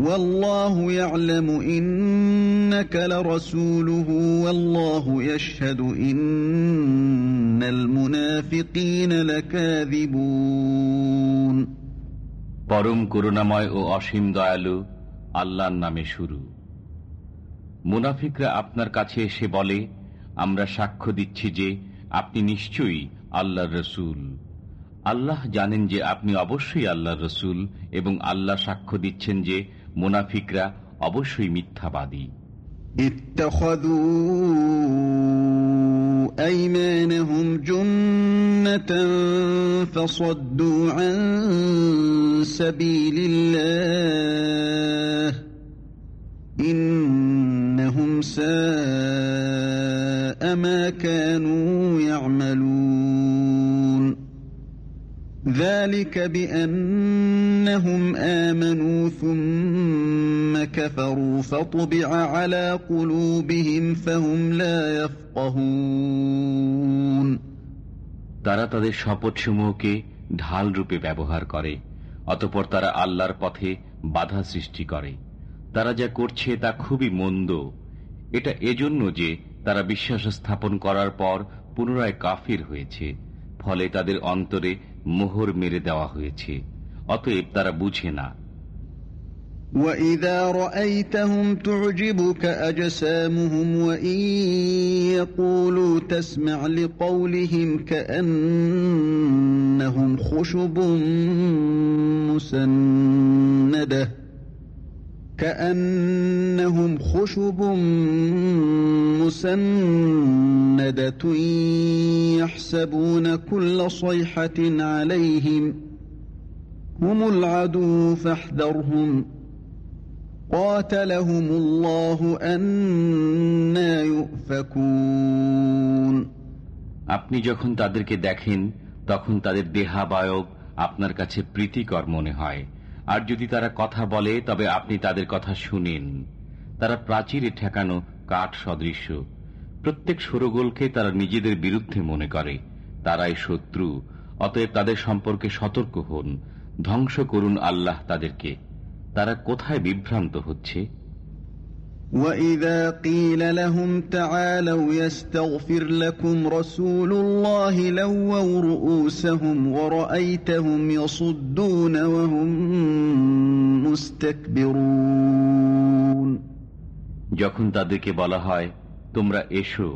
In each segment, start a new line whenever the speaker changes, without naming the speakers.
والله يعلم إنك لرسوله والله يشهد إن المنافقين لكاذبون
পরম করুণাময় ও অসীম দয়ালু আল্লাহর নামে শুরু মুনাফিকরা আপনার কাছে এসে বলে আমরা সাক্ষ্য দিচ্ছি যে আপনি নিশ্চয়ই আল্লাহর রসুল আল্লাহ জানেন যে আপনি অবশ্যই আল্লাহর রসুল এবং আল্লাহ সাক্ষ্য দিচ্ছেন যে মুনাফিকরা অবশ্যই মিথ্যাবাদী
اتخذوا أيمانهم جنة فصدوا عن سبيل الله إنهم ساء ما كانوا يعملون ذلك بأنهم آمنوا ثم كفروا فطبع على قلوبهم فهم لا يفقهون
তারা তাদের শপথসমূহকে ঢাল রূপে ব্যবহার করে অতপর তারা আল্লাহর পথে বাধা সৃষ্টি করে তারা যা করছে তা খুবই মন্দ এটা এজন্য যে তারা বিশ্বাস স্থাপন করার পর পুনরায় কাফির হয়েছে ফলে তাদের অন্তরে মোহর মেরে দেওয়া হয়েছে অতএব তারা বুঝে না
وَإِذَا رَأَيْتَهُمْ تُعْجِبُكَ أَجْسَامُهُمْ وَإِن يَقُولُوا تَسْمَعْ لِقَوْلِهِمْ كَأَنَّهُمْ خُشُبٌ مُّسَنَّدَةٌ كأنهم خشب مسندة يحسبون كل صيحة عليهم هم العدو فاحذرهم قاتلهم الله أنا يؤفكون
আপনি যখন তাদেরকে দেখেন তখন তাদের দেহাবায়ব আপনার কাছে প্রীতিকর মনে হয় আর যদি তারা কথা বলে তবে আপনি তাদের কথা শুনেন তারা প্রাচীরে ঠেকানো কাঠ সদৃশ্য প্রত্যেক সরগোলকে তারা নিজেদের বিরুদ্ধে মনে করে তারাই শত্রু অতএব তাদের সম্পর্কে সতর্ক হন ধ্বংস করুন আল্লাহ তাদেরকে তারা কোথায় বিভ্রান্ত হচ্ছে
وَإِذَا قِيلَ لَهُمْ تَعَالَوْا يَسْتَغْفِرْ لَكُمْ رَسُولُ اللَّهِ لَوَّوْا رُؤُوسَهُمْ وَرَأَيْتَهُمْ يَصُدُّونَ وَهُمْ مُسْتَكْبِرُونَ
যখন তাদেরকে বলা হয় তোমরা এসো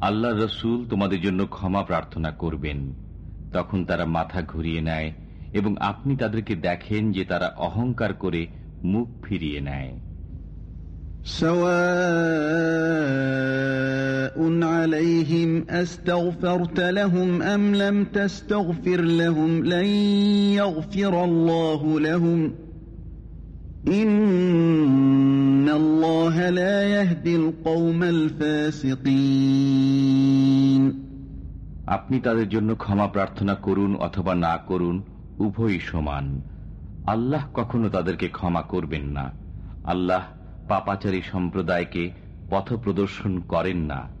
আল্লাহ রসুল তোমাদের জন্য ক্ষমা প্রার্থনা করবেন তখন তারা মাথা ঘুরিয়ে নেয় এবং আপনি তাদেরকে দেখেন যে তারা অহংকার করে মুখ ফিরিয়ে নেয়
سواء عليهم أستغفرت لهم أم لم تستغفر لهم لن يغفر الله لهم
আপনি তাদের জন্য ক্ষমা প্রার্থনা করুন অথবা না করুন, উভয়ই সমান। আল্লাহ কখনো তাদেরকে ক্ষমা করবেন না। আল্লাহ পাপাচারী সম্প্রদায়কে পথ প্রদর্শন করেন না।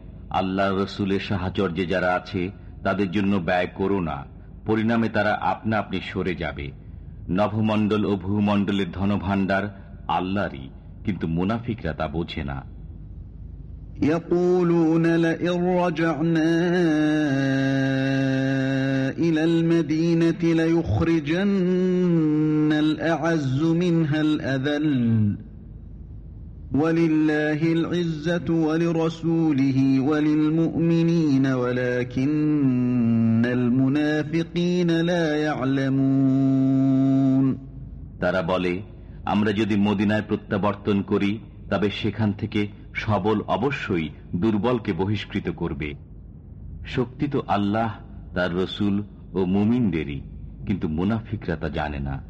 আল্লাহ রসুলের সাহায্যে যারা আছে তাদের জন্য ব্যয় করো না পরিণামে তারা আপনা আপনি সরে যাবে নভমণ্ডল ও ভূমণ্ডলের ধনভাণ্ডার আল্লাহরই কিন্তু মুনাফিকরা তা বোঝে না
يقولون لئن رجعنا إلى المدينة ليخرجن الأعز منها الأذل ولله العزة ولرسوله وللمؤمنين ولكن المنافقين لا يعلمون
তারাই বলে আল্লাহ রসুলের তারা বলে আমরা যদি মদিনায় প্রত্যাবর্তন করি তবে সেখান থেকে সবল অবশ্যই দুর্বলকে বহিষ্কৃত করবে শক্তি তো আল্লাহ তার রসুল ও মুমিনদেরই কিন্তু মুনাফিকরা তা জানে না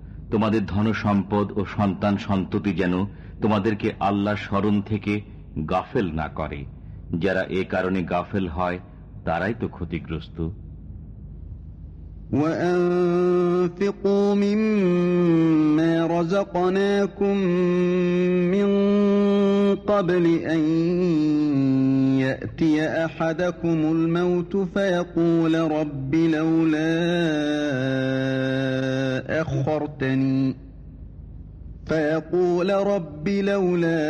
তোমাদের ধন সম্পদ ও সন্তান সন্ততি যেন তোমাদেরকে আল্লাহ স্মরণ থেকে গাফেল না করে যারা এ কারণে গাফেল হয় তারাই তো ক্ষতিগ্রস্ত
وأنفقوا مما رزقناكم من قبل أن يأتي أحدكم الموت فيقول رب لولا أخرتني. فيقول رب لولا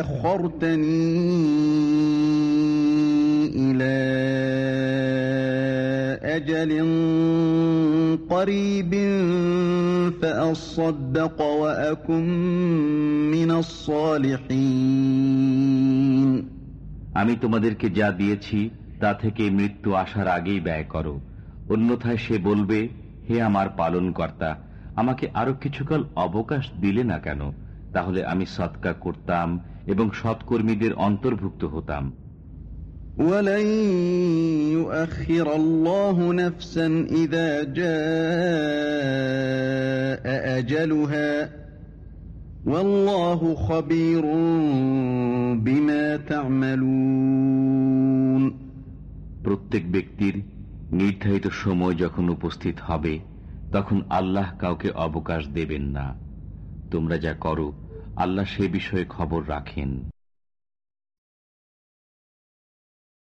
أخرتني إلى أجل قريب فأصدق وأكن من الصالحين
আমি তোমাদেরকে যা দিয়েছি তা থেকে মৃত্যু আসার আগেই ব্যয় করো অন্যথায় সে বলবে হে আমার পালন কর্তা আমাকে আরো কিছুকাল অবকাশ দিলে না কেন তাহলে আমি সৎকা করতাম এবং সৎকর্মীদের অন্তর্ভুক্ত হতাম
ولن يؤخر الله نفسا إذا جاء أجلها والله خبير بما تعملون
প্রত্যেক ব্যক্তির নির্ধারিত সময় যখন উপস্থিত হবে তখন আল্লাহ কাউকে অবকাশ দেবেন না তোমরা যা করো আল্লাহ সে বিষয়ে খবর রাখেন